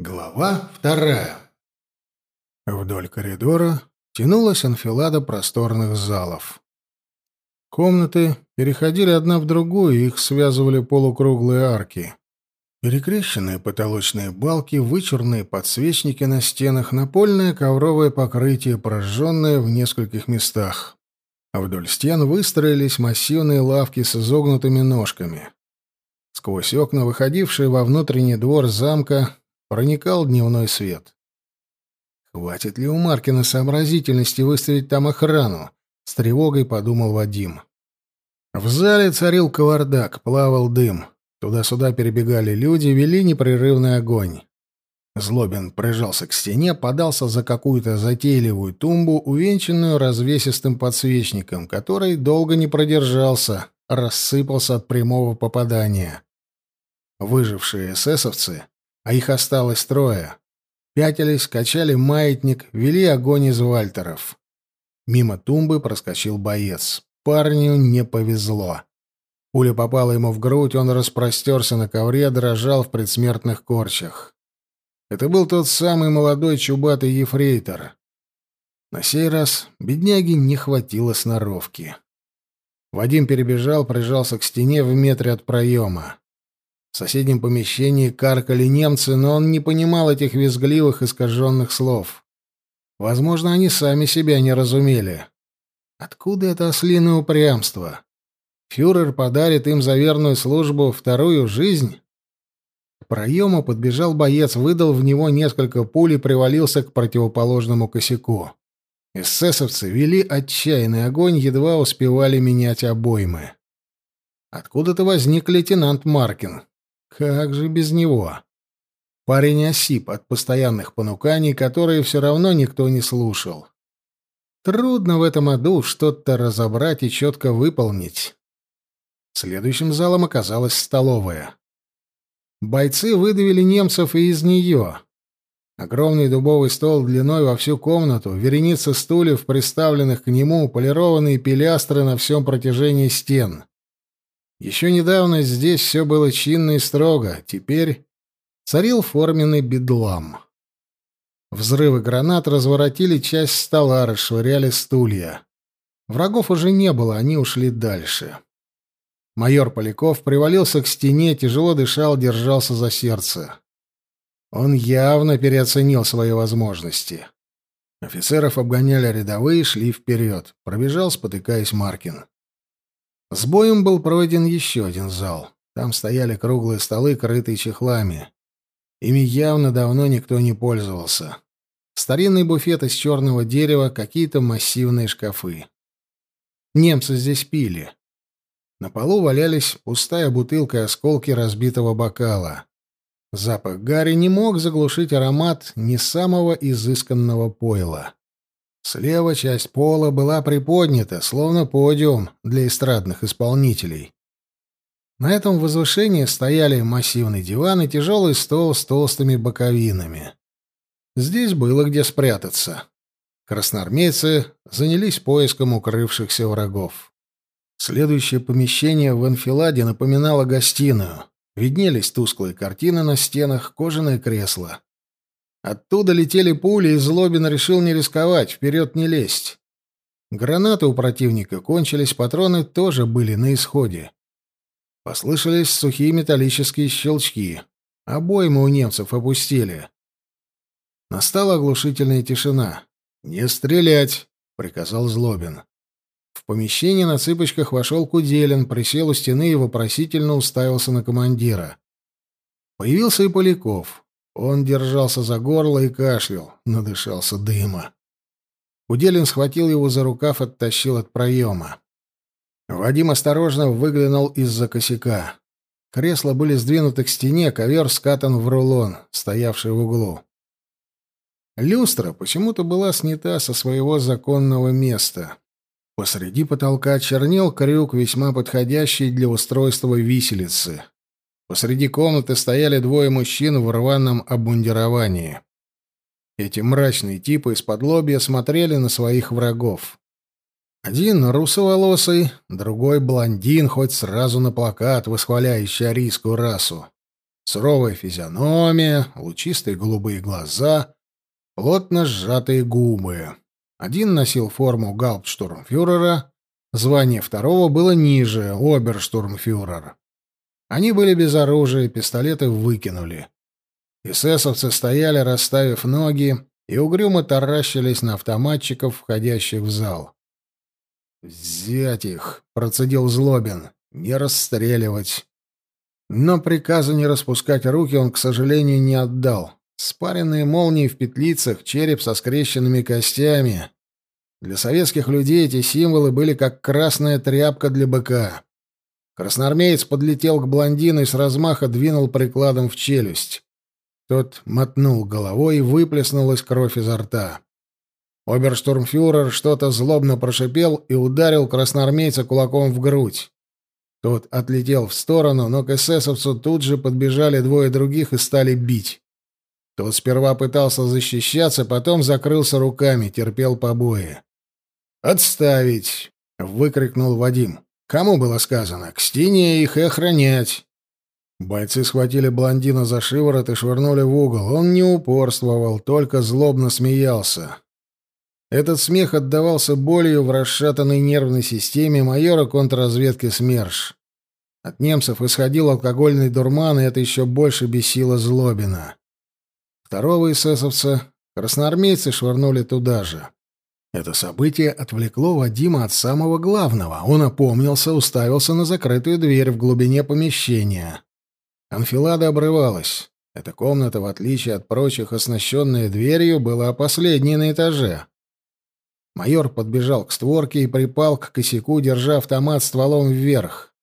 Глава вторая. Вдоль коридора тянулась анфилада просторных залов. Комнаты переходили одна в другую, их связывали полукруглые арки. Перекрещенные потолочные балки, вычурные подсвечники на стенах, напольное ковровое покрытие, прожженное в нескольких местах. А вдоль стен выстроились массивные лавки с изогнутыми ножками. Сквозь окна, выходившие во внутренний двор замка, проникал дневной свет. Хватит ли у Маркина сообразительности выставить там охрану? С тревогой подумал Вадим. В зале царил кавардак, плавал дым. Туда-сюда перебегали люди, вели непрерывный огонь. Злобин прижался к стене, подался за какую-то затейливую тумбу, увенчанную развесистым подсвечником, который долго не продержался, рассыпался от прямого попадания. Выжившие эсэсовцы а их осталось трое. Пятились, качали маятник, вели огонь из вальтеров. Мимо тумбы проскочил боец. Парню не повезло. Пуля попала ему в грудь, он распростерся на ковре, дрожал в предсмертных корчах. Это был тот самый молодой чубатый ефрейтор. На сей раз бедняге не хватило сноровки. Вадим перебежал, прижался к стене в метре от проема. В соседнем помещении каркали немцы, но он не понимал этих визгливых, искаженных слов. Возможно, они сами себя не разумели. Откуда это ослиное упрямство? Фюрер подарит им за верную службу вторую жизнь? К проему подбежал боец, выдал в него несколько пуль и привалился к противоположному косяку. Эсэсовцы вели отчаянный огонь, едва успевали менять обоймы. Откуда-то возник лейтенант Маркин. Как же без него? Парень осип от постоянных понуканий, которые все равно никто не слушал. Трудно в этом аду что-то разобрать и четко выполнить. Следующим залом оказалась столовая. Бойцы выдавили немцев и из нее. Огромный дубовый стол длиной во всю комнату, вереница стульев, приставленных к нему, полированные пилястры на всем протяжении стен. Еще недавно здесь все было чинно и строго, теперь царил форменный бедлам. Взрывы гранат разворотили часть стола, расшвыряли стулья. Врагов уже не было, они ушли дальше. Майор Поляков привалился к стене, тяжело дышал, держался за сердце. Он явно переоценил свои возможности. Офицеров обгоняли рядовые, шли вперед. Пробежал, спотыкаясь, Маркин. С боем был пройден еще один зал. Там стояли круглые столы, крытые чехлами. Ими явно давно никто не пользовался. Старинный буфет из черного дерева, какие-то массивные шкафы. Немцы здесь пили. На полу валялись пустая бутылка и осколки разбитого бокала. Запах гари не мог заглушить аромат не самого изысканного пойла. Слева часть пола была приподнята, словно подиум для эстрадных исполнителей. На этом возвышении стояли массивный диван и тяжелый стол с толстыми боковинами. Здесь было где спрятаться. Красноармейцы занялись поиском укрывшихся врагов. Следующее помещение в анфиладе напоминало гостиную. Виднелись тусклые картины на стенах, кожаное кресло. Оттуда летели пули, и Злобин решил не рисковать, вперед не лезть. Гранаты у противника кончились, патроны тоже были на исходе. Послышались сухие металлические щелчки. Обоймы у немцев опустили. Настала оглушительная тишина. «Не стрелять!» — приказал Злобин. В помещение на цыпочках вошел Куделин, присел у стены и вопросительно уставился на командира. Появился и Поляков. Он держался за горло и кашлял, надышался дыма. Уделин схватил его за рукав, оттащил от проема. Вадим осторожно выглянул из-за косяка. Кресла были сдвинуты к стене, ковер скатан в рулон, стоявший в углу. Люстра почему-то была снята со своего законного места. Посреди потолка чернел крюк, весьма подходящий для устройства виселицы. Посреди комнаты стояли двое мужчин в рваном обмундировании. Эти мрачные типы из-под лобья смотрели на своих врагов. Один русоволосый, другой блондин, хоть сразу на плакат, восхваляющий арийскую расу. Суровая физиономия, лучистые голубые глаза, плотно сжатые губы. Один носил форму гауптштурмфюрера, звание второго было ниже, оберштурмфюрер. Они были без оружия, пистолеты выкинули. Эсэсовцы стояли, расставив ноги, и угрюмо таращились на автоматчиков, входящих в зал. «Взять их!» — процедил Злобин. «Не расстреливать!» Но приказа не распускать руки он, к сожалению, не отдал. Спаренные молнии в петлицах, череп со скрещенными костями. Для советских людей эти символы были как красная тряпка для быка. Красноармеец подлетел к блондину и с размаха двинул прикладом в челюсть. Тот мотнул головой и выплеснулась кровь изо рта. Оберштурмфюрер что-то злобно прошипел и ударил красноармейца кулаком в грудь. Тот отлетел в сторону, но к эсэсовцу тут же подбежали двое других и стали бить. Тот сперва пытался защищаться, потом закрылся руками, терпел побои. «Отставить!» — выкрикнул Вадим. «Кому было сказано? К стене их и охранять!» Бойцы схватили блондина за шиворот и швырнули в угол. Он не упорствовал, только злобно смеялся. Этот смех отдавался болью в расшатанной нервной системе майора контрразведки СМЕРШ. От немцев исходил алкогольный дурман, и это еще больше бесило Злобина. Второго эсэсовца красноармейцы швырнули туда же. Это событие отвлекло Вадима от самого главного. Он опомнился, уставился на закрытую дверь в глубине помещения. Анфилада обрывалась. Эта комната, в отличие от прочих, оснащенная дверью, была последней на этаже. Майор подбежал к створке и припал к косяку, держа автомат стволом вверх.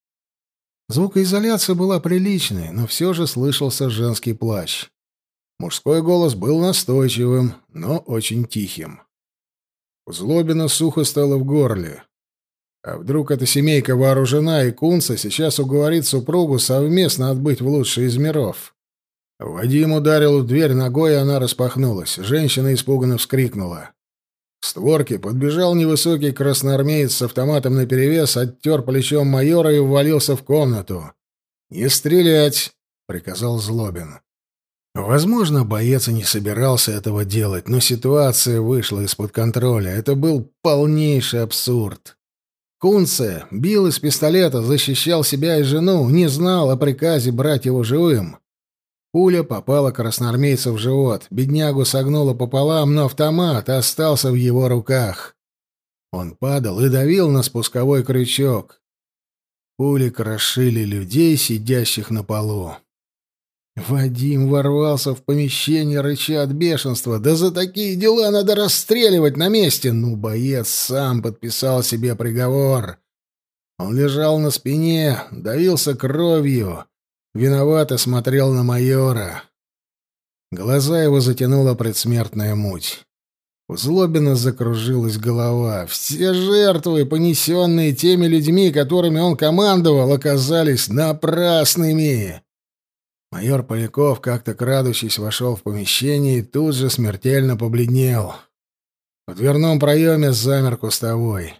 Звукоизоляция была приличной, но все же слышался женский плач. Мужской голос был настойчивым, но очень тихим. У Злобина сухо стало в горле. А вдруг эта семейка вооружена, и Кунца сейчас уговорит супругу совместно отбыть в лучший из миров? Вадим ударил в дверь ногой, и она распахнулась. Женщина испуганно вскрикнула. К створке подбежал невысокий красноармеец с автоматом наперевес, оттер плечом майора и ввалился в комнату. «Не стрелять!» — приказал Злобин. Возможно, боец и не собирался этого делать, но ситуация вышла из-под контроля. Это был полнейший абсурд. Кунце бил из пистолета, защищал себя и жену, не знал о приказе брать его живым. Пуля попала красноармейцу в живот, беднягу согнула пополам, но автомат остался в его руках. Он падал и давил на спусковой крючок. Пули крошили людей, сидящих на полу. Вадим ворвался в помещение, рыча от бешенства. «Да за такие дела надо расстреливать на месте!» Ну, боец сам подписал себе приговор. Он лежал на спине, давился кровью, виновато смотрел на майора. Глаза его затянула предсмертная муть. У закружилась голова. Все жертвы, понесенные теми людьми, которыми он командовал, оказались напрасными. Майор Поляков, как-то крадучись, вошел в помещение и тут же смертельно побледнел. В дверном проеме замер кустовой.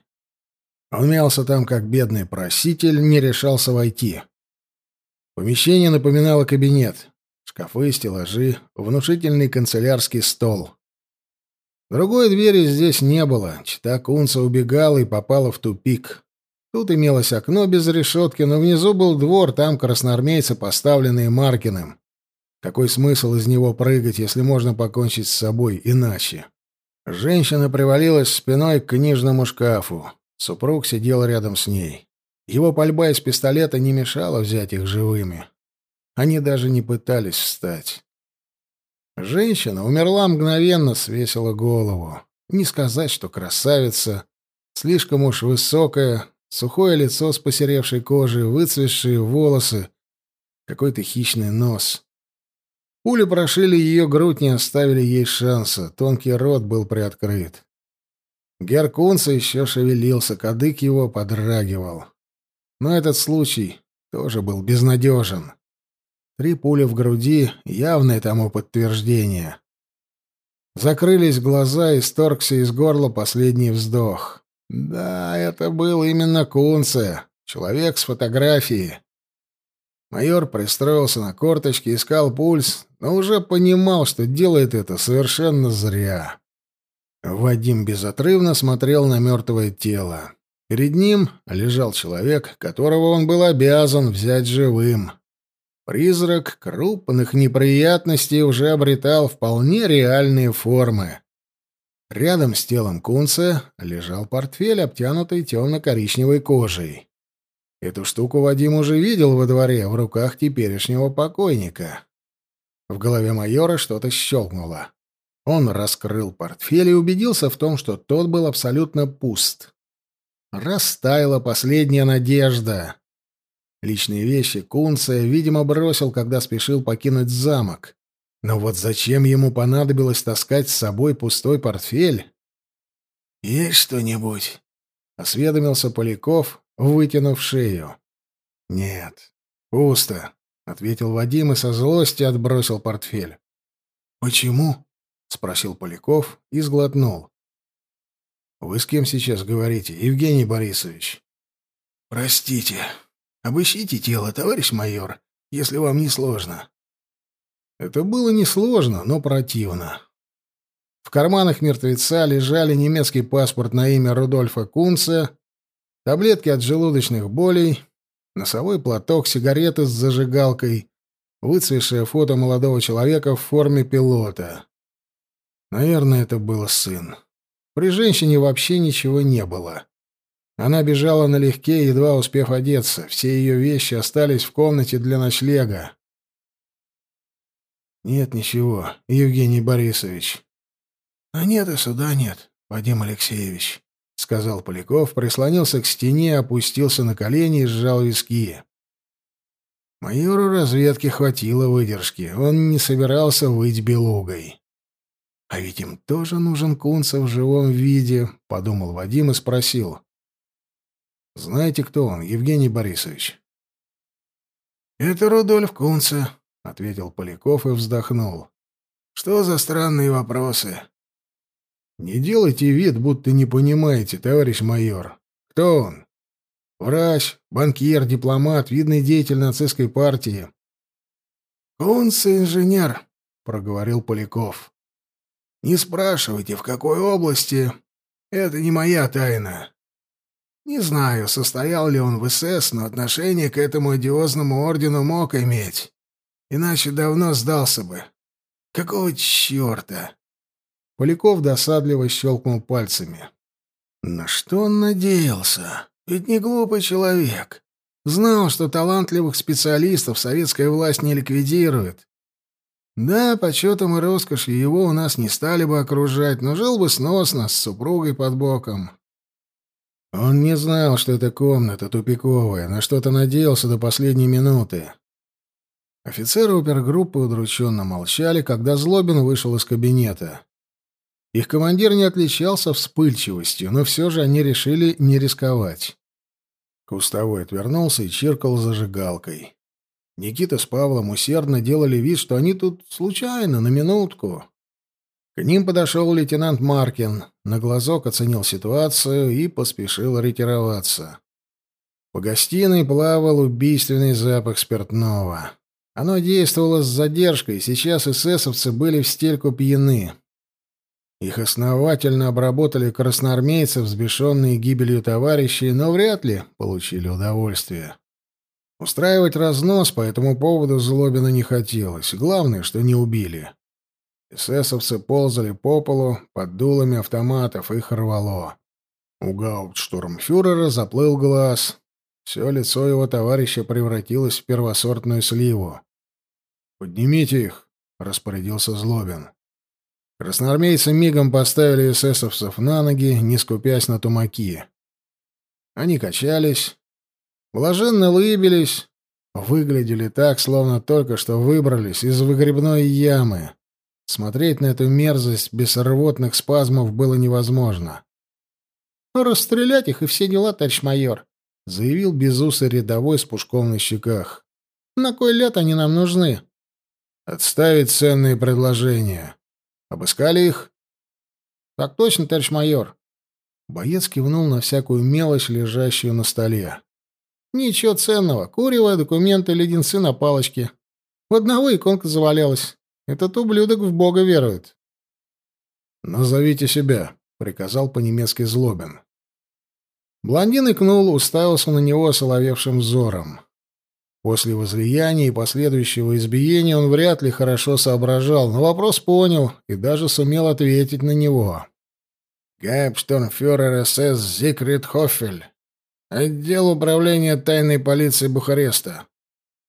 Он мялся там, как бедный проситель, не решался войти. Помещение напоминало кабинет. Шкафы, стеллажи, внушительный канцелярский стол. Другой двери здесь не было. Чита Кунца убегала и попала в тупик. Тут имелось окно без решетки, но внизу был двор, там красноармейцы, поставленные Маркиным. Какой смысл из него прыгать, если можно покончить с собой иначе? Женщина привалилась спиной к книжному шкафу. Супруг сидел рядом с ней. Его пальба из пистолета не мешала взять их живыми. Они даже не пытались встать. Женщина умерла мгновенно, свесила голову. Не сказать, что красавица. Слишком уж высокая, Сухое лицо с посеревшей кожей, выцветшие волосы, какой-то хищный нос. Пули прошили ее грудь, не оставили ей шанса. Тонкий рот был приоткрыт. Геркунца еще шевелился, кадык его подрагивал. Но этот случай тоже был безнадежен. Три пули в груди — явное тому подтверждение. Закрылись глаза, и сторгся из горла последний вздох. Да, это был именно Кунце, человек с фотографии. Майор пристроился на корточки, искал пульс, но уже понимал, что делает это совершенно зря. Вадим безотрывно смотрел на мертвое тело. Перед ним лежал человек, которого он был обязан взять живым. Призрак крупных неприятностей уже обретал вполне реальные формы. Рядом с телом Кунца лежал портфель, обтянутый темно-коричневой кожей. Эту штуку Вадим уже видел во дворе в руках теперешнего покойника. В голове майора что-то щелкнуло. Он раскрыл портфель и убедился в том, что тот был абсолютно пуст. Растаяла последняя надежда. Личные вещи Кунция, видимо, бросил, когда спешил покинуть замок. Но вот зачем ему понадобилось таскать с собой пустой портфель? «Есть что-нибудь?» — осведомился Поляков, вытянув шею. «Нет, пусто», — ответил Вадим и со злости отбросил портфель. «Почему?» — спросил Поляков и сглотнул. «Вы с кем сейчас говорите, Евгений Борисович?» «Простите. Обыщите тело, товарищ майор, если вам не сложно». Это было несложно, но противно. В карманах мертвеца лежали немецкий паспорт на имя Рудольфа Кунца таблетки от желудочных болей, носовой платок, сигареты с зажигалкой, выцветшее фото молодого человека в форме пилота. Наверное, это был сын. При женщине вообще ничего не было. Она бежала налегке, едва успев одеться. Все ее вещи остались в комнате для ночлега. «Нет ничего, Евгений Борисович». «А нет и суда нет, Вадим Алексеевич», — сказал Поляков, прислонился к стене, опустился на колени и сжал виски. Майору разведки хватило выдержки, он не собирался быть белугой. «А ведь им тоже нужен Кунцев в живом виде», — подумал Вадим и спросил. «Знаете, кто он, Евгений Борисович?» «Это Рудольф Кунце», — ответил Поляков и вздохнул. «Что за странные вопросы?» Не делайте вид, будто не понимаете, товарищ майор. Кто он? Врач, банкир, дипломат, видный деятель нацистской партии. Он инженер, проговорил Поляков. Не спрашивайте, в какой области. Это не моя тайна. Не знаю, состоял ли он в СС, но отношение к этому одиозному ордену мог иметь. Иначе давно сдался бы. Какого черта? Поляков досадливо щелкнул пальцами. На что он надеялся? Ведь не глупый человек. Знал, что талантливых специалистов советская власть не ликвидирует. Да, почетом и роскошью его у нас не стали бы окружать, но жил бы сносно, с супругой под боком. Он не знал, что эта комната тупиковая, на что-то надеялся до последней минуты. Офицеры опергруппы удрученно молчали, когда Злобин вышел из кабинета. Их командир не отличался вспыльчивостью, но все же они решили не рисковать. Кустовой отвернулся и чиркал зажигалкой. Никита с Павлом усердно делали вид, что они тут случайно, на минутку. К ним подошел лейтенант Маркин, на глазок оценил ситуацию и поспешил ретироваться. По гостиной плавал убийственный запах спиртного. Оно действовало с задержкой, сейчас эсэсовцы были в стельку пьяны. Их основательно обработали красноармейцы, взбешенные гибелью товарищей, но вряд ли получили удовольствие. Устраивать разнос по этому поводу Злобина не хотелось. Главное, что не убили. Эсэсовцы ползали по полу под дулами автоматов, их рвало. У гауптштурмфюрера заплыл глаз. Все лицо его товарища превратилось в первосортную сливу. «Поднимите их», — распорядился Злобин. Красноармейцы мигом поставили эсэсовцев на ноги, не скупясь на тумаки. Они качались, блаженно улыбились, выглядели так, словно только что выбрались из выгребной ямы. Смотреть на эту мерзость без рвотных спазмов было невозможно. «Расстрелять их и все дела, товарищ майор», — заявил безусый рядовой с пушком на щеках. «На кой ляд они нам нужны?» «Отставить ценные предложения. Обыскали их? Так точно, товарищ майор. Боец кивнул на всякую мелочь, лежащую на столе. Ничего ценного. Курево, документы, леденцы на палочке. У одного иконка завалялась. Этот ублюдок в бога верует. «Назовите себя», — приказал по-немецки Злобин. Блондин икнул, уставился на него соловевшим взором. После возлияния и последующего избиения он вряд ли хорошо соображал, но вопрос понял и даже сумел ответить на него. «Гайбштурмфюрер СС Зигрид Хоффель. Отдел управления тайной полиции Бухареста.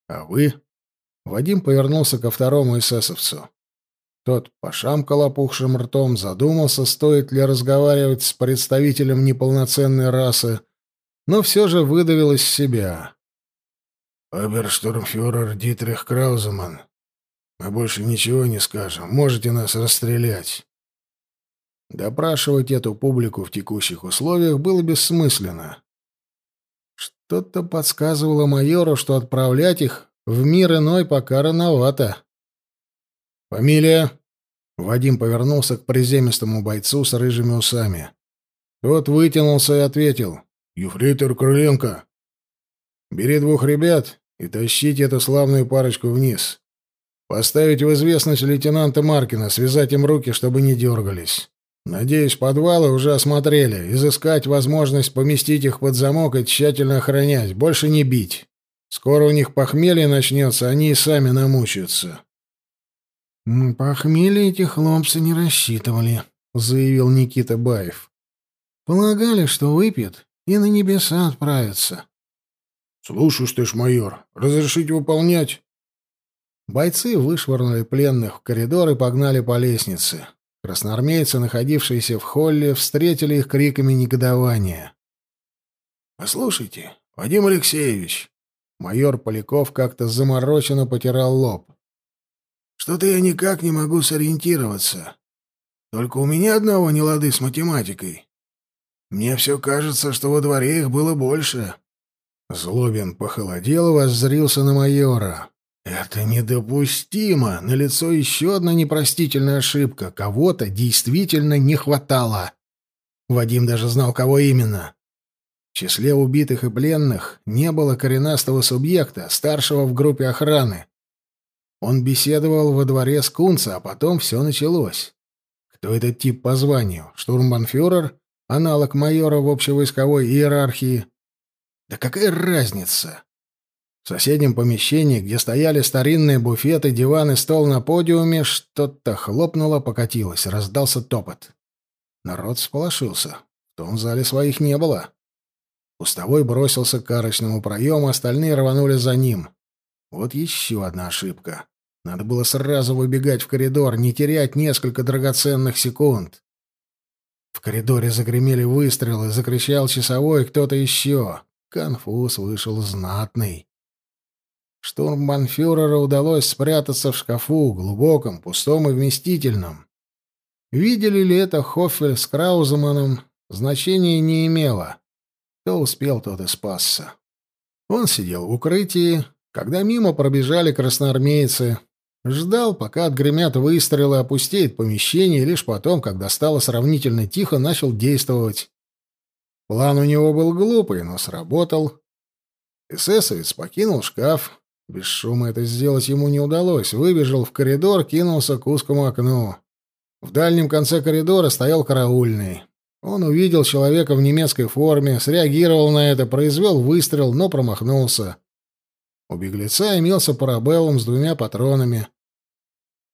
А вы?» Вадим повернулся ко второму эсэсовцу. Тот пошамкал опухшим ртом, задумался, стоит ли разговаривать с представителем неполноценной расы, но все же выдавил из себя. «Оберштурмфюрер Дитрих Крауземан, мы больше ничего не скажем. Можете нас расстрелять». Допрашивать эту публику в текущих условиях было бессмысленно. Что-то подсказывало майору, что отправлять их в мир иной пока рановато. «Фамилия?» Вадим повернулся к приземистому бойцу с рыжими усами. Тот вытянулся и ответил. «Ефрейтор Крыленко». «Бери двух ребят и тащите эту славную парочку вниз. Поставить в известность лейтенанта Маркина, связать им руки, чтобы не дергались. Надеюсь, подвалы уже осмотрели. Изыскать возможность поместить их под замок и тщательно охранять. Больше не бить. Скоро у них похмелье начнется, они и сами намучаются». «На похмелье эти хлопцы не рассчитывали», — заявил Никита Баев. «Полагали, что выпьет и на небеса отправится. «Слушаюсь ты ж, майор. Разрешите выполнять?» Бойцы вышвырнули пленных в коридор и погнали по лестнице. Красноармейцы, находившиеся в холле, встретили их криками негодования. «Послушайте, Вадим Алексеевич!» Майор Поляков как-то замороченно потирал лоб. «Что-то я никак не могу сориентироваться. Только у меня одного не лады с математикой. Мне все кажется, что во дворе их было больше». Злобин похолодел и воззрился на майора. «Это недопустимо! Налицо еще одна непростительная ошибка. Кого-то действительно не хватало!» Вадим даже знал, кого именно. В числе убитых и пленных не было коренастого субъекта, старшего в группе охраны. Он беседовал во дворе с Кунца, а потом все началось. Кто этот тип по званию? Штурмбанфюрер? Аналог майора в общевойсковой иерархии? Да какая разница? В соседнем помещении, где стояли старинные буфеты, диван и стол на подиуме, что-то хлопнуло, покатилось, раздался топот. Народ сполошился. В том зале своих не было. Пустовой бросился к арочному проему, остальные рванули за ним. Вот еще одна ошибка. Надо было сразу выбегать в коридор, не терять несколько драгоценных секунд. В коридоре загремели выстрелы, закричал часовой кто-то еще. Конфуз вышел знатный. Штурмбанфюреру удалось спрятаться в шкафу, глубоком, пустом и вместительном. Видели ли это Хоффель с Крауземаном, значения не имело. Кто успел, тот и спасся. Он сидел в укрытии, когда мимо пробежали красноармейцы. Ждал, пока отгремят выстрелы, опустеет помещение, и лишь потом, когда стало сравнительно тихо, начал действовать. План у него был глупый, но сработал. Эсэсовец покинул шкаф. Без шума это сделать ему не удалось. Выбежал в коридор, кинулся к узкому окну. В дальнем конце коридора стоял караульный. Он увидел человека в немецкой форме, среагировал на это, произвел выстрел, но промахнулся. У беглеца имелся парабеллум с двумя патронами.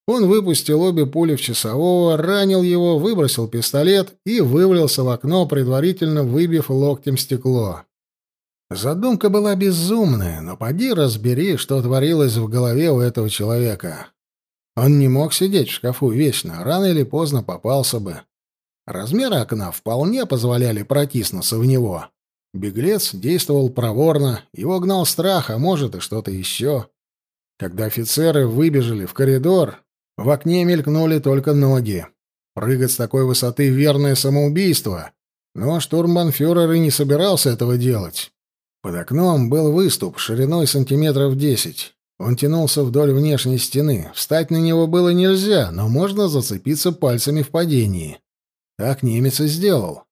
Он выпустил обе пули в часового, ранил его, выбросил пистолет и вывалился в окно, предварительно выбив локтем стекло. Задумка была безумная, но поди разбери, что творилось в голове у этого человека. Он не мог сидеть в шкафу вечно, рано или поздно попался бы. Размеры окна вполне позволяли протиснуться в него. Беглец действовал проворно, его гнал страх, а может и что-то еще. Когда офицеры выбежали в коридор, в окне мелькнули только ноги. Прыгать с такой высоты — верное самоубийство. Но штурмбанфюрер и не собирался этого делать. Под окном был выступ шириной сантиметров десять. Он тянулся вдоль внешней стены. Встать на него было нельзя, но можно зацепиться пальцами в падении. Так немец и сделал.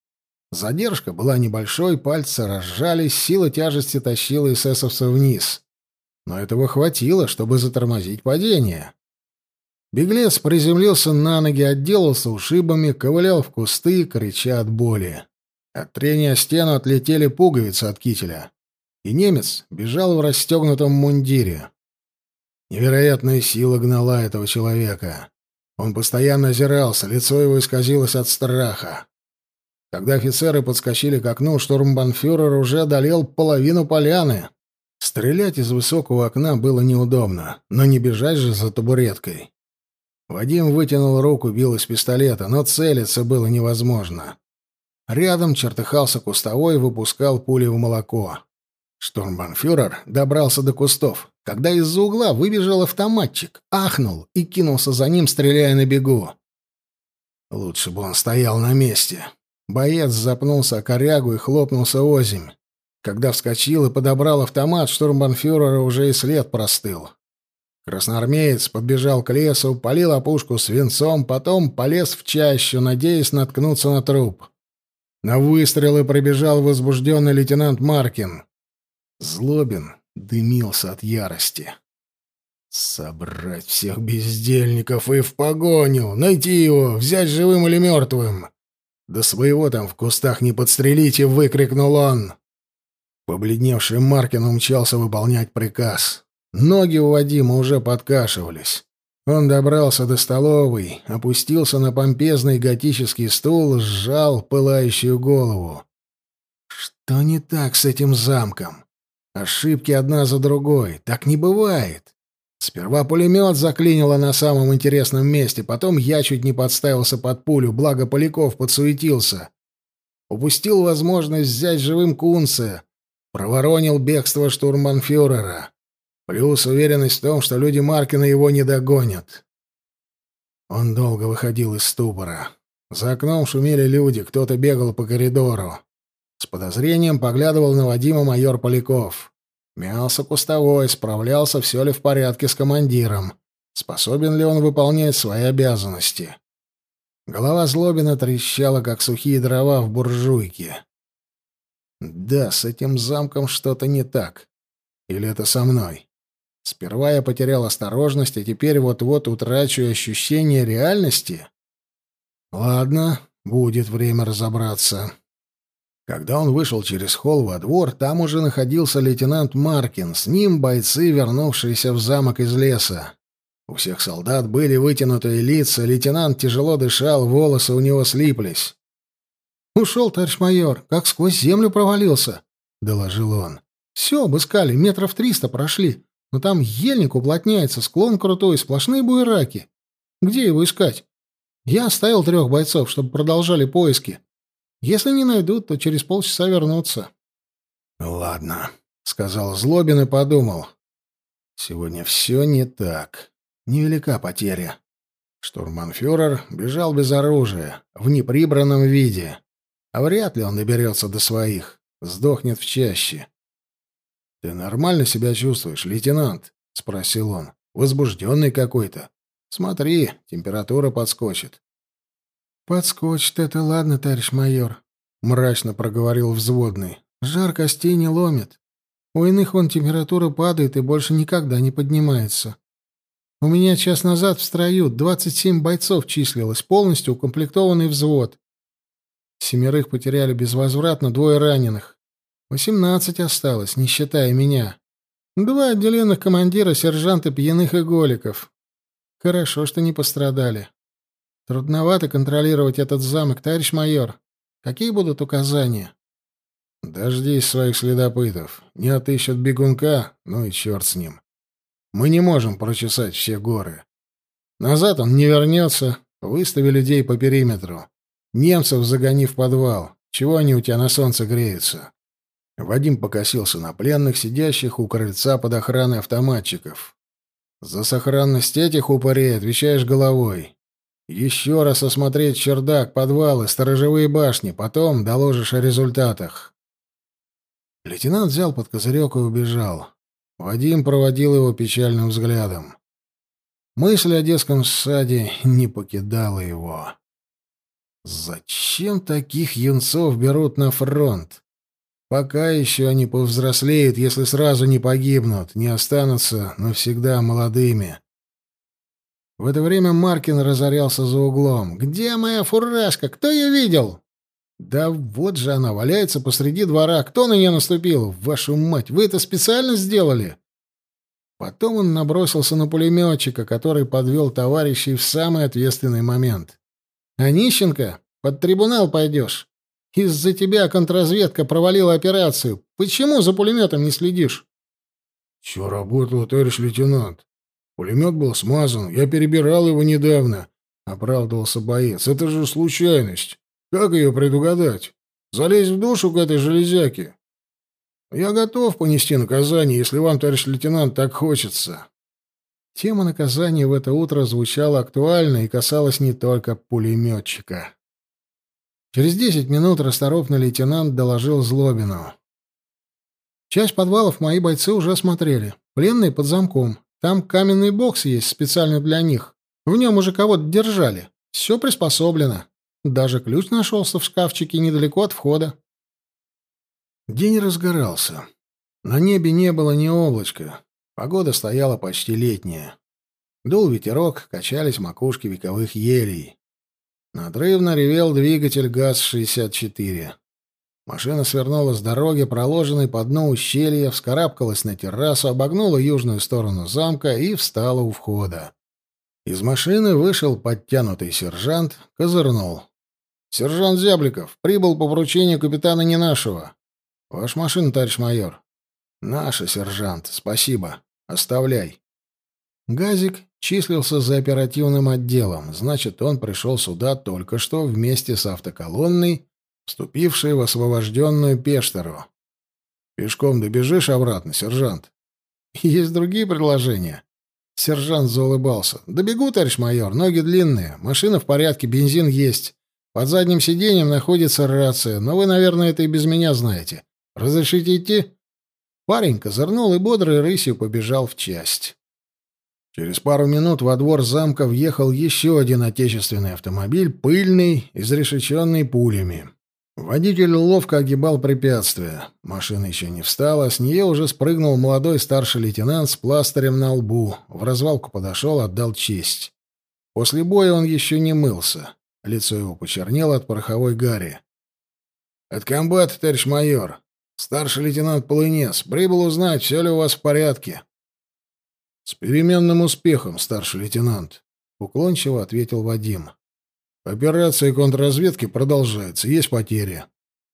Задержка была небольшой, пальцы разжались, сила тяжести тащила эсэсовца вниз. Но этого хватило, чтобы затормозить падение. Беглец приземлился на ноги, отделался ушибами, ковылял в кусты, крича от боли. От трения о стену отлетели пуговицы от кителя. И немец бежал в расстегнутом мундире. Невероятная сила гнала этого человека. Он постоянно озирался, лицо его исказилось от страха. Когда офицеры подскочили к окну, штурмбанфюрер уже одолел половину поляны. Стрелять из высокого окна было неудобно, но не бежать же за табуреткой. Вадим вытянул руку, бил из пистолета, но целиться было невозможно. Рядом чертыхался кустовой и выпускал пули в молоко. Штурмбанфюрер добрался до кустов, когда из-за угла выбежал автоматчик, ахнул и кинулся за ним, стреляя на бегу. Лучше бы он стоял на месте. Боец запнулся о корягу и хлопнулся озимь. Когда вскочил и подобрал автомат, штурмбанфюрера уже и след простыл. Красноармеец подбежал к лесу, полил опушку свинцом, потом полез в чащу, надеясь наткнуться на труп. На выстрелы пробежал возбужденный лейтенант Маркин. Злобин дымился от ярости. «Собрать всех бездельников и в погоню! Найти его! Взять живым или мертвым!» «Да своего там в кустах не подстрелите!» — выкрикнул он. Побледневший Маркин умчался выполнять приказ. Ноги у Вадима уже подкашивались. Он добрался до столовой, опустился на помпезный готический стул, сжал пылающую голову. Что не так с этим замком? Ошибки одна за другой. Так не бывает. Сперва пулемет заклинило на самом интересном месте, потом я чуть не подставился под пулю, благо Поляков подсуетился. Упустил возможность взять живым Кунца. Проворонил бегство штурманфюрера. Плюс уверенность в том, что люди Маркина его не догонят. Он долго выходил из ступора. За окном шумели люди, кто-то бегал по коридору. С подозрением поглядывал на Вадима майор Поляков. Мялся кустовой, справлялся, все ли в порядке с командиром. Способен ли он выполнять свои обязанности. Голова Злобина трещала, как сухие дрова в буржуйке. Да, с этим замком что-то не так. Или это со мной? Сперва я потерял осторожность, а теперь вот-вот утрачу ощущение реальности. Ладно, будет время разобраться. Когда он вышел через холл во двор, там уже находился лейтенант Маркин, с ним бойцы, вернувшиеся в замок из леса. У всех солдат были вытянутые лица, лейтенант тяжело дышал, волосы у него слиплись. «Ушел, товарищ майор, как сквозь землю провалился», — доложил он. «Все, обыскали, метров триста прошли. Но там ельник уплотняется, склон крутой, сплошные буераки. Где его искать? Я оставил трех бойцов, чтобы продолжали поиски. Если не найдут, то через полчаса вернутся. «Ладно», — сказал Злобин и подумал. «Сегодня все не так. Невелика потеря. Штурманфюрер бежал без оружия, в неприбранном виде. А вряд ли он доберется до своих. Сдохнет в чаще. «Ты нормально себя чувствуешь, лейтенант?» — спросил он. «Возбужденный какой-то. Смотри, температура подскочит». «Подскочит это ладно, товарищ майор», — мрачно проговорил взводный. «Жар костей не ломит. У иных вон температура падает и больше никогда не поднимается. У меня час назад в строю 27 бойцов числилось, полностью укомплектованный взвод. Семерых потеряли безвозвратно, двое раненых. Восемнадцать осталось, не считая меня. Два отделенных командира, сержанты пьяных и голиков. Хорошо, что не пострадали. Трудновато контролировать этот замок, товарищ майор. Какие будут указания? Дождись своих следопытов. Не отыщут бегунка, ну и черт с ним. Мы не можем прочесать все горы. Назад он не вернется. Выстави людей по периметру. Немцев загони в подвал. Чего они у тебя на солнце греются? Вадим покосился на пленных, сидящих у крыльца под охраной автоматчиков. «За сохранность этих упырей отвечаешь головой. Еще раз осмотреть чердак, подвалы, сторожевые башни, потом доложишь о результатах». Лейтенант взял под козырек и убежал. Вадим проводил его печальным взглядом. Мысль о детском саде не покидала его. Зачем таких юнцов берут на фронт? Пока еще они повзрослеют, если сразу не погибнут, не останутся навсегда молодыми. В это время Маркин разорялся за углом. «Где моя фуражка? Кто ее видел?» «Да вот же она, валяется посреди двора. Кто на нее наступил? Вашу мать, вы это специально сделали?» Потом он набросился на пулеметчика, который подвел товарищей в самый ответственный момент. «Онищенко, под трибунал пойдешь. Из-за тебя контрразведка провалила операцию. Почему за пулеметом не следишь?» «Все работало, товарищ лейтенант. Пулемет был смазан. Я перебирал его недавно», — оправдывался боец. «Это же случайность. Как ее предугадать? Залезть в душу к этой железяке? Я готов понести наказание, если вам, товарищ лейтенант, так хочется. Тема наказания в это утро звучала актуально и касалась не только пулеметчика. Через десять минут расторопный лейтенант доложил Злобину. Часть подвалов мои бойцы уже осмотрели. Пленные под замком. Там каменный бокс есть специально для них. В нем уже кого-то держали. Все приспособлено. Даже ключ нашелся в шкафчике недалеко от входа. День разгорался. На небе не было ни облачка. Погода стояла почти летняя. Дул ветерок, качались макушки вековых елей. Надрывно ревел двигатель ГАЗ-64. Машина свернула с дороги, проложенной по дну ущелья, вскарабкалась на террасу, обогнула южную сторону замка и встала у входа. Из машины вышел подтянутый сержант, козырнул. «Сержант Зябликов прибыл по поручению капитана Ненашева. «Ваша машина, товарищ майор». «Наша, сержант. Спасибо. Оставляй». Газик числился за оперативным отделом, значит, он пришел сюда только что вместе с автоколонной, вступившей в освобожденную Пештеру. «Пешком добежишь обратно, сержант?» «Есть другие предложения?» Сержант заулыбался. «Добегу, товарищ майор, ноги длинные, машина в порядке, бензин есть. Под задним сиденьем находится рация, но вы, наверное, это и без меня знаете. Разрешите идти?» Парень козырнул и бодрой рысью побежал в часть. Через пару минут во двор замка въехал еще один отечественный автомобиль, пыльный, изрешеченный пулями. Водитель ловко огибал препятствия. Машина еще не встала, с нее уже спрыгнул молодой старший лейтенант с пластырем на лбу. В развалку подошел, отдал честь. После боя он еще не мылся. Лицо его почернело от пороховой гари. «От комбата, товарищ майор. Старший лейтенант Полынец прибыл узнать, все ли у вас в порядке. — С переменным успехом, старший лейтенант, — уклончиво ответил Вадим. — Операция контрразведки продолжается, есть потери.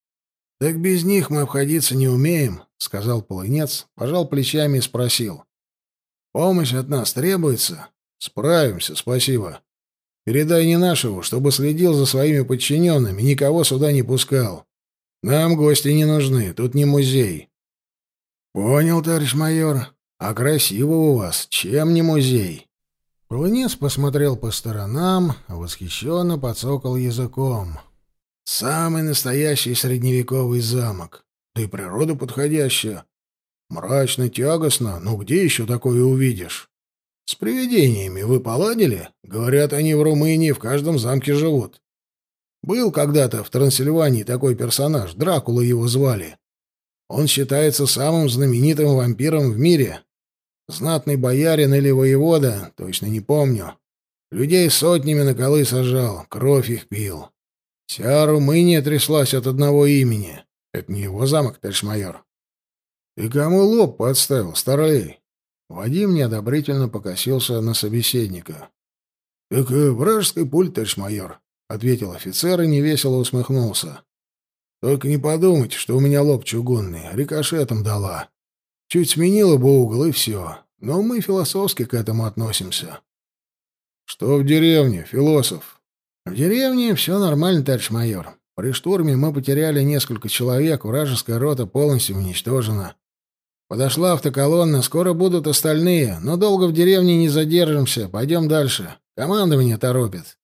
— Так без них мы обходиться не умеем, — сказал Полынец, пожал плечами и спросил. — Помощь от нас требуется? — Справимся, спасибо. Передай не нашего, чтобы следил за своими подчиненными, никого сюда не пускал. Нам гости не нужны, тут не музей. Понял, товарищ майор. А красиво у вас, чем не музей? Полынец посмотрел по сторонам, восхищенно подсокал языком. Самый настоящий средневековый замок. Да и природа подходящая. Мрачно, тягостно, ну где еще такое увидишь? С привидениями вы поладили? Говорят, они в Румынии в каждом замке живут. Был когда-то в Трансильвании такой персонаж, Дракула его звали. Он считается самым знаменитым вампиром в мире. Знатный боярин или воевода, точно не помню. Людей сотнями на колы сажал, кровь их пил. Вся Румыния тряслась от одного имени. Это не его замок, товарищ майор. Ты кому лоб подставил, старлей? Вадим неодобрительно покосился на собеседника. — Так э, вражеский пуль, товарищ майор. — ответил офицер и невесело усмехнулся. «Только не подумайте, что у меня лоб чугунный, рикошетом дала. Чуть сменила бы угол, и все. Но мы философски к этому относимся». «Что в деревне, философ?» «В деревне все нормально, товарищ майор. При штурме мы потеряли несколько человек, вражеская рота полностью уничтожена. Подошла автоколонна, скоро будут остальные, но долго в деревне не задержимся, пойдем дальше. Команда меня торопит».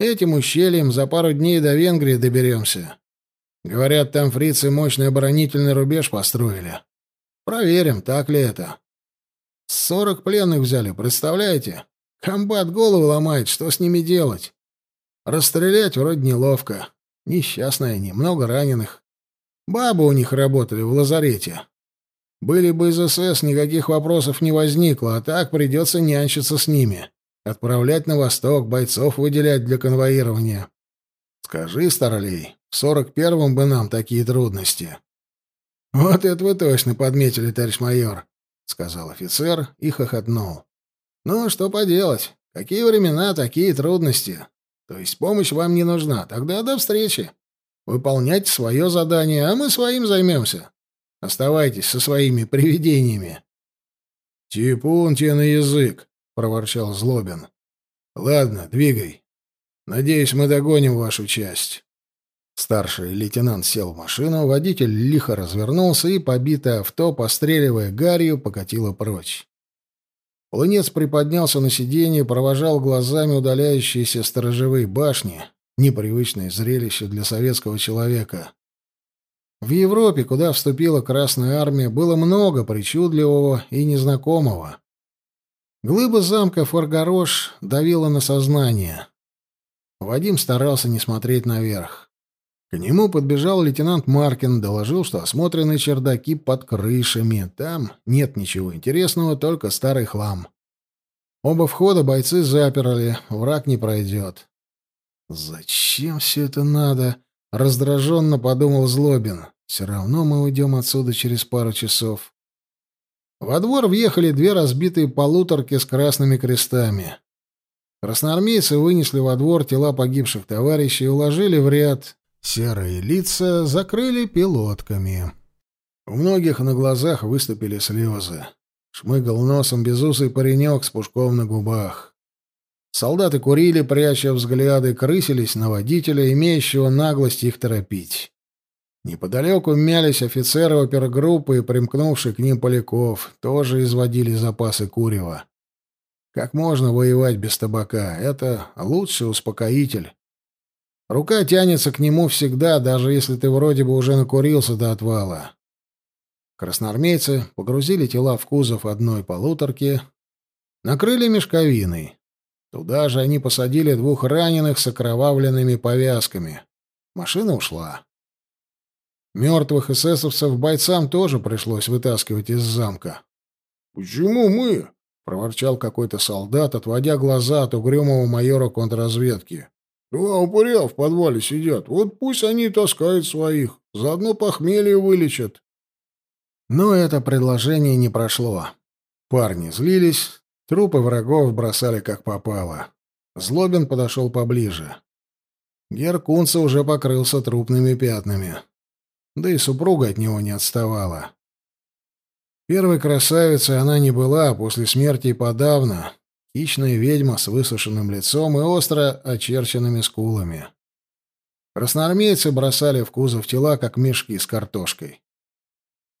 Этим ущельем за пару дней до Венгрии доберемся. Говорят, там фрицы мощный оборонительный рубеж построили. Проверим, так ли это. Сорок пленных взяли, представляете? Комбат голову ломает, что с ними делать? Расстрелять вроде неловко. Несчастные они, много раненых. Бабы у них работали в лазарете. Были бы из СС, никаких вопросов не возникло, а так придется нянчиться с ними. Отправлять на восток, бойцов выделять для конвоирования. Скажи, Старлей, в сорок первом бы нам такие трудности. Вот это вы точно подметили, товарищ майор, сказал офицер и хохотнул. Ну, что поделать? Какие времена, такие трудности. То есть помощь вам не нужна. Тогда до встречи. Выполняйте свое задание, а мы своим займемся. Оставайтесь со своими привидениями. «Типун тебе на язык!» — проворчал Злобин. «Ладно, двигай. Надеюсь, мы догоним вашу часть». Старший лейтенант сел в машину, водитель лихо развернулся, и побитое авто, постреливая гарью, покатило прочь. Лунец приподнялся на сиденье, провожал глазами удаляющиеся сторожевые башни, непривычное зрелище для советского человека. В Европе, куда вступила Красная Армия, было много причудливого и незнакомого. Глыба замка Фаргарош давила на сознание. Вадим старался не смотреть наверх. К нему подбежал лейтенант Маркин, доложил, что осмотрены чердаки под крышами. Там нет ничего интересного, только старый хлам. Оба входа бойцы заперли, враг не пройдет. «Зачем все это надо?» — раздраженно подумал Злобин. Все равно мы уйдем отсюда через пару часов. Во двор въехали две разбитые полуторки с красными крестами. Красноармейцы вынесли во двор тела погибших товарищей и уложили в ряд. Серые лица закрыли пилотками. У многих на глазах выступили слезы. Шмыгал носом безусый паренек с пушком на губах. Солдаты курили, пряча взгляды, крысились на водителя, имеющего наглость их торопить. Неподалеку мялись офицеры опергруппы и примкнувший к ним Поляков, тоже изводили запасы курева. Как можно воевать без табака? Это лучший успокоитель. Рука тянется к нему всегда, даже если ты вроде бы уже накурился до отвала. Красноармейцы погрузили тела в кузов одной полуторки, накрыли мешковиной. Туда же они посадили двух раненых с окровавленными повязками. Машина ушла. Мертвых эсэсовцев бойцам тоже пришлось вытаскивать из замка. «Почему мы?» — проворчал какой-то солдат, отводя глаза от угрюмого майора контрразведки. «Два упыря в подвале сидят. Вот пусть они таскают своих. Заодно похмелье вылечат». Но это предложение не прошло. Парни злились, трупы врагов бросали как попало. Злобин подошел поближе. Геркунца уже покрылся трупными пятнами да и супруга от него не отставала. Первой красавицей она не была, а после смерти подавно. Хищная ведьма с высушенным лицом и остро очерченными скулами. Красноармейцы бросали в кузов тела, как мешки с картошкой.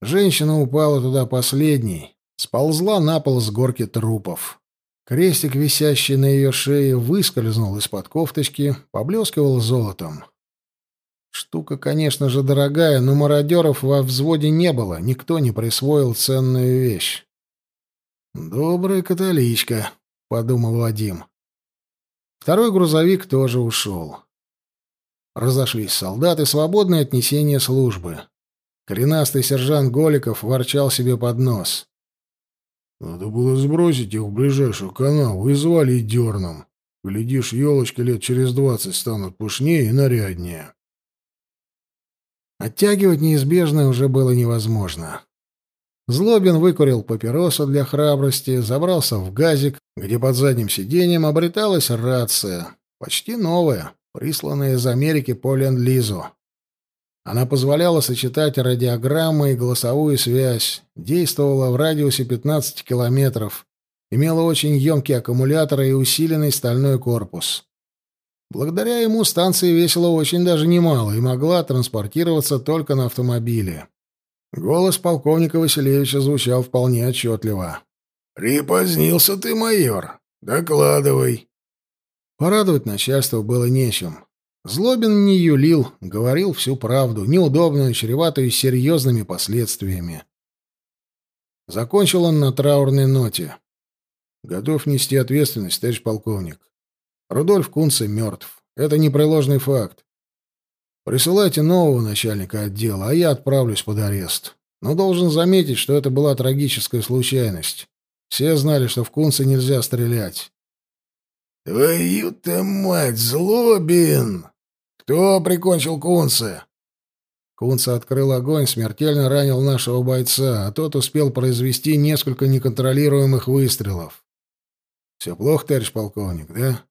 Женщина упала туда последней, сползла на пол с горки трупов. Крестик, висящий на ее шее, выскользнул из-под кофточки, поблескивал золотом. Штука, конечно же, дорогая, но мародеров во взводе не было, никто не присвоил ценную вещь. «Добрая католичка», — подумал Вадим. Второй грузовик тоже ушел. Разошлись солдаты, свободное отнесение службы. Коренастый сержант Голиков ворчал себе под нос. «Надо было сбросить их в ближайшую канаву и звали дерном. Глядишь, елочки лет через двадцать станут пушнее и наряднее». Оттягивать неизбежное уже было невозможно. Злобин выкурил папиросу для храбрости, забрался в газик, где под задним сиденьем обреталась рация, почти новая, присланная из Америки по ленд-лизу. Она позволяла сочетать радиограммы и голосовую связь, действовала в радиусе 15 километров, имела очень емкий аккумулятор и усиленный стальной корпус. Благодаря ему станция весила очень даже немало и могла транспортироваться только на автомобиле. Голос полковника Василевича звучал вполне отчетливо. «Припозднился ты, майор. Докладывай». Порадовать начальство было нечем. Злобин не юлил, говорил всю правду, неудобную, чреватую серьезными последствиями. Закончил он на траурной ноте. «Готов нести ответственность, товарищ полковник. Рудольф Кунце мертв. Это непреложный факт. Присылайте нового начальника отдела, а я отправлюсь под арест. Но должен заметить, что это была трагическая случайность. Все знали, что в Кунце нельзя стрелять. «Твою-то мать, Злобин! Кто прикончил Кунце?» Кунца открыл огонь, смертельно ранил нашего бойца, а тот успел произвести несколько неконтролируемых выстрелов. «Все плохо, товарищ полковник, да?»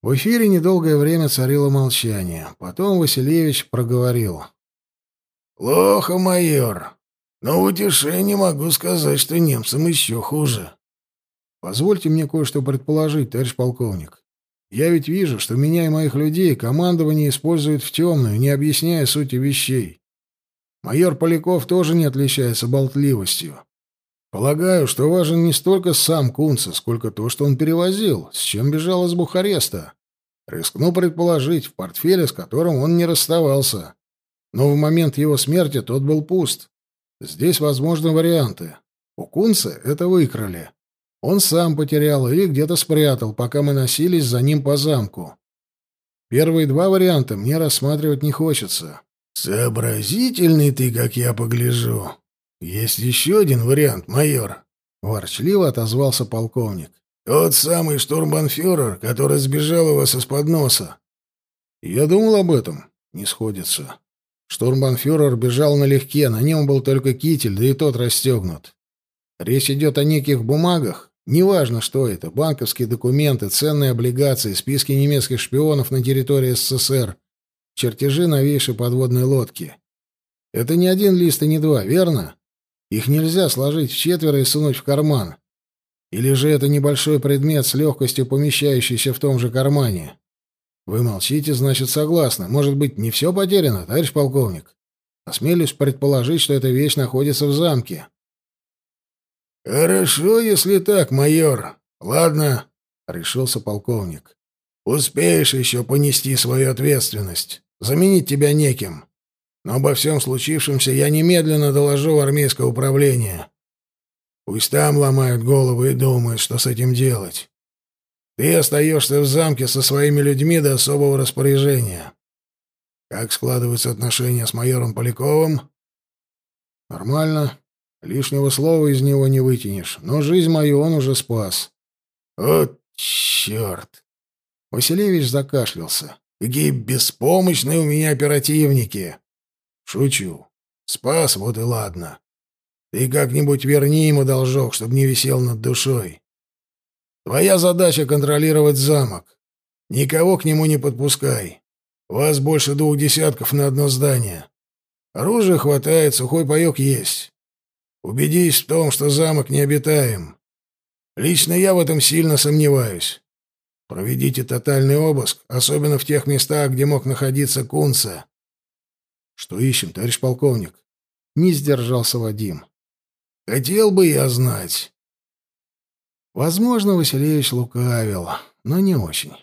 В эфире недолгое время царило молчание. Потом Василевич проговорил. «Плохо, майор. Но в утешение могу сказать, что немцам еще хуже». «Позвольте мне кое-что предположить, товарищ полковник. Я ведь вижу, что меня и моих людей командование использует в темную, не объясняя сути вещей. Майор Поляков тоже не отличается болтливостью. Полагаю, что важен не столько сам Кунца, сколько то, что он перевозил, с чем бежал из Бухареста. Рискну предположить, в портфеле, с которым он не расставался. Но в момент его смерти тот был пуст. Здесь возможны варианты. У Кунца это выкрали. Он сам потерял или где-то спрятал, пока мы носились за ним по замку. Первые два варианта мне рассматривать не хочется. «Сообразительный ты, как я погляжу», «Есть еще один вариант, майор», — ворчливо отозвался полковник. «Тот самый штурмбанфюрер, который сбежал у вас из-под носа». «Я думал об этом. Не сходится. Штурмбанфюрер бежал налегке, на нем был только китель, да и тот расстегнут. Речь идет о неких бумагах, неважно, что это, банковские документы, ценные облигации, списки немецких шпионов на территории СССР, чертежи новейшей подводной лодки. Это не один лист и не два, верно?» Их нельзя сложить в четверо и сунуть в карман. Или же это небольшой предмет с легкостью помещающийся в том же кармане? Вы молчите, значит, согласны. Может быть, не все потеряно, товарищ полковник? Осмелюсь предположить, что эта вещь находится в замке. Хорошо, если так, майор. Ладно, решился полковник. Успеешь еще понести свою ответственность. Заменить тебя неким. Но обо всем случившемся я немедленно доложу в армейское управление. Пусть там ломают головы и думают, что с этим делать. Ты остаешься в замке со своими людьми до особого распоряжения. Как складываются отношения с майором Поляковым? Нормально. Лишнего слова из него не вытянешь. Но жизнь мою он уже спас. Вот черт! Василевич закашлялся. Какие беспомощные у меня оперативники! Шучу. Спас, вот и ладно. Ты как-нибудь верни ему должок, чтобы не висел над душой. Твоя задача — контролировать замок. Никого к нему не подпускай. Вас больше двух десятков на одно здание. Оружия хватает, сухой паёк есть. Убедись в том, что замок необитаем. Лично я в этом сильно сомневаюсь. Проведите тотальный обыск, особенно в тех местах, где мог находиться Кунца. Что ищем, товарищ полковник? Не сдержался Вадим. Хотел бы я знать. Возможно, Василевич лукавил, но не очень.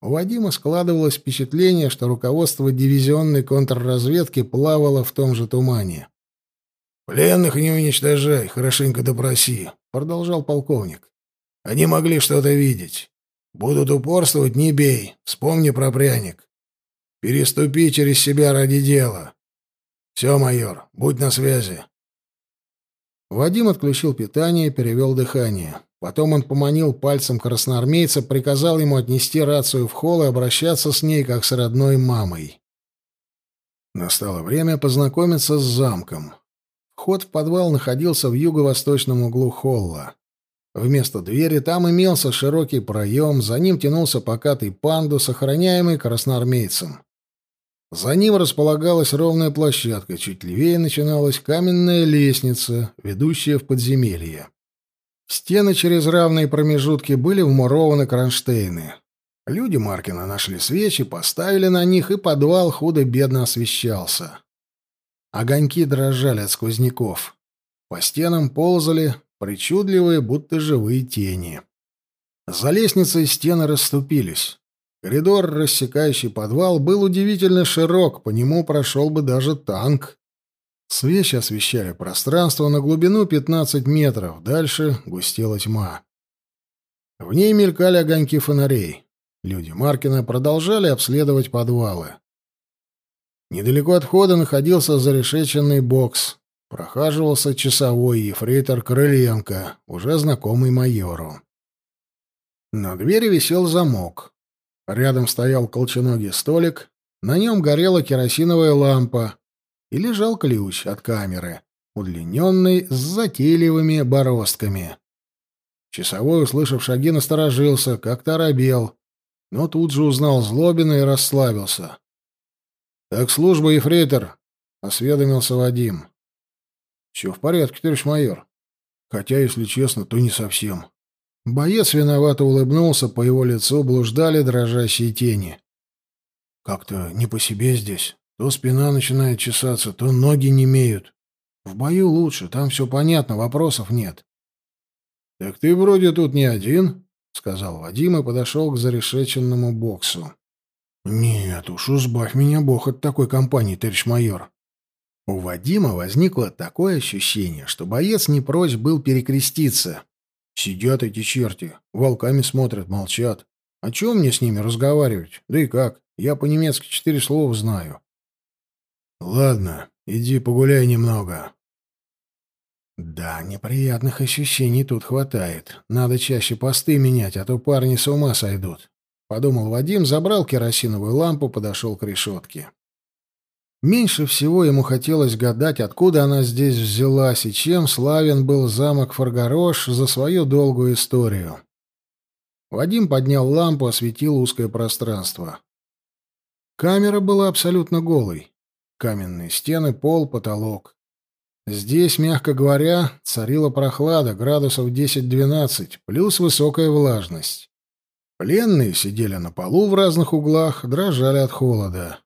У Вадима складывалось впечатление, что руководство дивизионной контрразведки плавало в том же тумане. «Пленных не уничтожай, хорошенько допроси», — продолжал полковник. «Они могли что-то видеть. Будут упорствовать, не бей. Вспомни про пряник. Переступи через себя ради дела. «Все, майор, будь на связи». Вадим отключил питание и перевел дыхание. Потом он поманил пальцем красноармейца, приказал ему отнести рацию в холл и обращаться с ней, как с родной мамой. Настало время познакомиться с замком. Вход в подвал находился в юго-восточном углу холла. Вместо двери там имелся широкий проем, за ним тянулся покатый пандус, охраняемый красноармейцем. За ним располагалась ровная площадка, чуть левее начиналась каменная лестница, ведущая в подземелье. Стены через равные промежутки были вмурованы кронштейны. Люди Маркина нашли свечи, поставили на них, и подвал худо-бедно освещался. Огоньки дрожали от сквозняков. По стенам ползали причудливые, будто живые тени. За лестницей стены расступились. Коридор, рассекающий подвал, был удивительно широк, по нему прошел бы даже танк. Свечи освещали пространство на глубину 15 метров, дальше густела тьма. В ней мелькали огоньки фонарей. Люди Маркина продолжали обследовать подвалы. Недалеко от входа находился зарешеченный бокс. Прохаживался часовой ефрейтор Крыленко, уже знакомый майору. На двери висел замок. Рядом стоял колченогий столик, на нем горела керосиновая лампа и лежал ключ от камеры, удлиненный с затейливыми бороздками. Часовой, услышав шаги, насторожился, как-то оробел, но тут же узнал Злобина и расслабился. — Так служба, ефрейтор, — осведомился Вадим. — Все в порядке, товарищ майор. Хотя, если честно, то не совсем. Боец виновато улыбнулся, по его лицу блуждали дрожащие тени. Как-то не по себе здесь. То спина начинает чесаться, то ноги не имеют. В бою лучше, там все понятно, вопросов нет. — Так ты вроде тут не один, — сказал Вадим и подошел к зарешеченному боксу. — Нет уж, узбавь меня бог от такой компании, товарищ майор. У Вадима возникло такое ощущение, что боец не прочь был перекреститься. Сидят эти черти, волками смотрят, молчат. О чем мне с ними разговаривать? Да и как? Я по-немецки четыре слова знаю. Ладно, иди погуляй немного. Да, неприятных ощущений тут хватает. Надо чаще посты менять, а то парни с ума сойдут. Подумал Вадим, забрал керосиновую лампу, подошел к решетке. Меньше всего ему хотелось гадать, откуда она здесь взялась и чем славен был замок Фаргарош за свою долгую историю. Вадим поднял лампу, осветил узкое пространство. Камера была абсолютно голой. Каменные стены, пол, потолок. Здесь, мягко говоря, царила прохлада, градусов 10-12, плюс высокая влажность. Пленные сидели на полу в разных углах, дрожали от холода.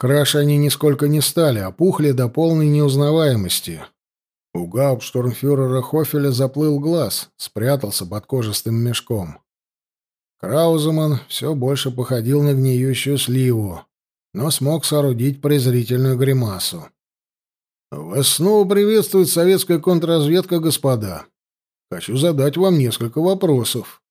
Краши они нисколько не стали, опухли до полной неузнаваемости. У гауптштурмфюрера Хофеля заплыл глаз, спрятался под кожистым мешком. Крауземан все больше походил на гниющую сливу, но смог соорудить презрительную гримасу. «Вас снова приветствует советская контрразведка, господа. Хочу задать вам несколько вопросов.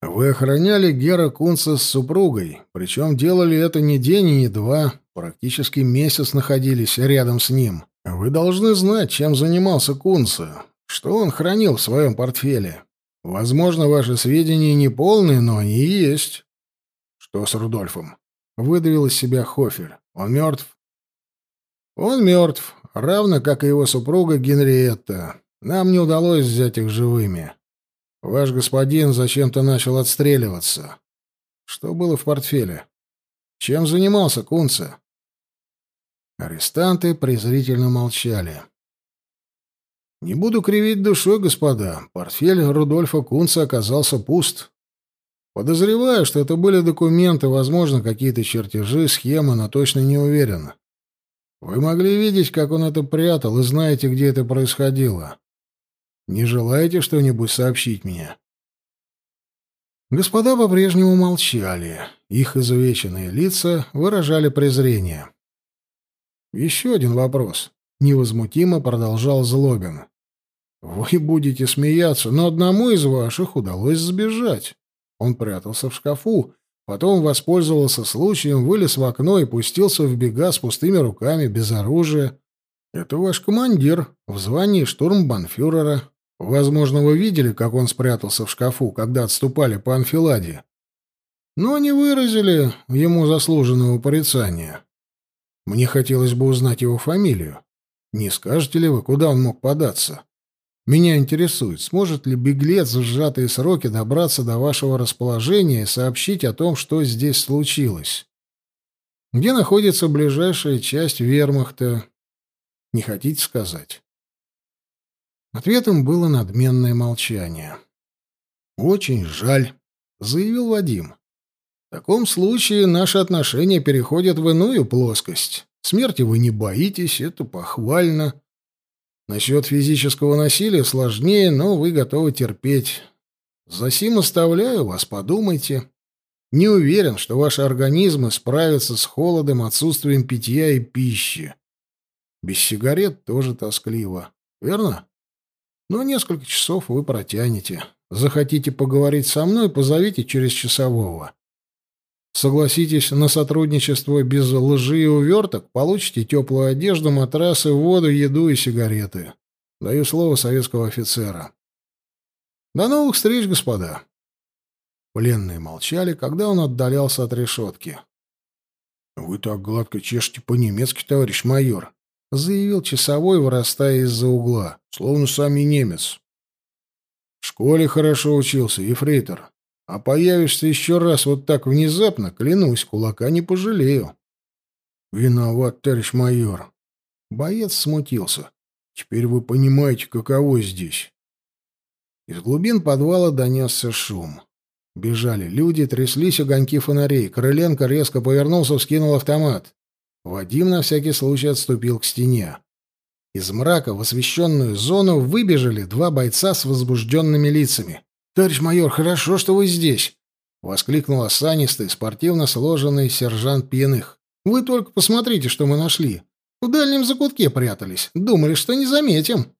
Вы охраняли Гера Кунца с супругой, причем делали это не день и не два, практически месяц находились рядом с ним. Вы должны знать, чем занимался Кунца, что он хранил в своем портфеле. Возможно, ваши сведения не полные, но они есть. Что с Рудольфом? Выдавил из себя Хофель. Он мертв? Он мертв, равно как и его супруга Генриетта. Нам не удалось взять их живыми. Ваш господин зачем-то начал отстреливаться. Что было в портфеле? Чем занимался Кунца? Арестанты презрительно молчали. Не буду кривить душой, господа. Портфель Рудольфа Кунца оказался пуст. Подозреваю, что это были документы, возможно, какие-то чертежи, схемы, но точно не уверен. Вы могли видеть, как он это прятал, и знаете, где это происходило. Не желаете что-нибудь сообщить мне?» Господа по-прежнему молчали. Их изувеченные лица выражали презрение. «Еще один вопрос», — невозмутимо продолжал Злобин. «Вы будете смеяться, но одному из ваших удалось сбежать. Он прятался в шкафу, потом воспользовался случаем, вылез в окно и пустился в бега с пустыми руками, без оружия. Это ваш командир в звании штурмбанфюрера. Возможно, вы видели, как он спрятался в шкафу, когда отступали по анфиладе. Но не выразили ему заслуженного порицания. Мне хотелось бы узнать его фамилию. Не скажете ли вы, куда он мог податься? Меня интересует, сможет ли беглец в сжатые сроки добраться до вашего расположения и сообщить о том, что здесь случилось? Где находится ближайшая часть вермахта? Не хотите сказать? Ответом было надменное молчание. «Очень жаль», — заявил Вадим. «В таком случае наши отношения переходят в иную плоскость. Смерти вы не боитесь, это похвально. Насчет физического насилия сложнее, но вы готовы терпеть. Засим оставляю вас, подумайте. Не уверен, что ваши организмы справятся с холодом, отсутствием питья и пищи. Без сигарет тоже тоскливо, верно?» Но несколько часов вы протянете. Захотите поговорить со мной, позовите через часового. Согласитесь на сотрудничество без лжи и уверток, получите теплую одежду, матрасы, воду, еду и сигареты. Даю слово советского офицера. До новых встреч, господа. Пленные молчали, когда он отдалялся от решетки. «Вы так гладко чешете по-немецки, товарищ майор», — заявил часовой, вырастая из-за угла, словно сами немец. «В школе хорошо учился, ефрейтор. А появишься еще раз вот так внезапно, клянусь, кулака не пожалею». «Виноват, товарищ майор». Боец смутился. «Теперь вы понимаете, каково здесь». Из глубин подвала донесся шум. Бежали люди, тряслись огоньки фонарей. Крыленко резко повернулся, вскинул автомат. Вадим на всякий случай отступил к стене. Из мрака в освещенную зону выбежали два бойца с возбужденными лицами. «Товарищ майор, хорошо, что вы здесь!» — воскликнул осанистый, спортивно сложенный сержант пьяных. «Вы только посмотрите, что мы нашли. В дальнем закутке прятались. Думали, что не заметим».